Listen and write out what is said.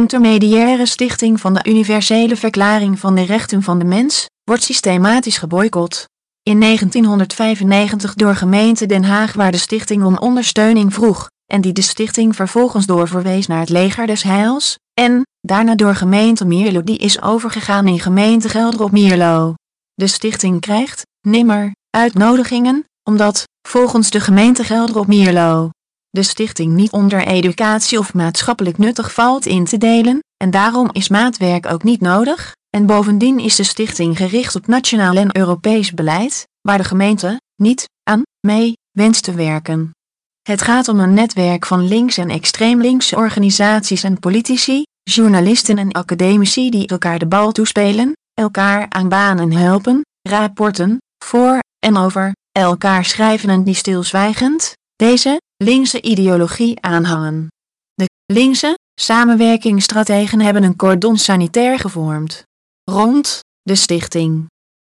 intermediaire stichting van de Universele Verklaring van de Rechten van de Mens, wordt systematisch geboycott. In 1995 door gemeente Den Haag waar de stichting om ondersteuning vroeg, en die de stichting vervolgens doorverwees naar het leger des heils, en, daarna door gemeente Mierlo die is overgegaan in gemeente Gelderop Mierlo. De stichting krijgt, nimmer, uitnodigingen, omdat, volgens de gemeente Gelderop Mierlo, de stichting niet onder educatie of maatschappelijk nuttig valt in te delen, en daarom is maatwerk ook niet nodig, en bovendien is de stichting gericht op nationaal en Europees beleid, waar de gemeente niet aan mee wenst te werken. Het gaat om een netwerk van links- en extreem linkse organisaties en politici, journalisten en academici die elkaar de bal toespelen, elkaar aan banen helpen, rapporten, voor en over elkaar schrijven en die stilzwijgend deze linkse ideologie aanhangen. De linkse samenwerkingsstrategen hebben een cordon sanitair gevormd rond de stichting.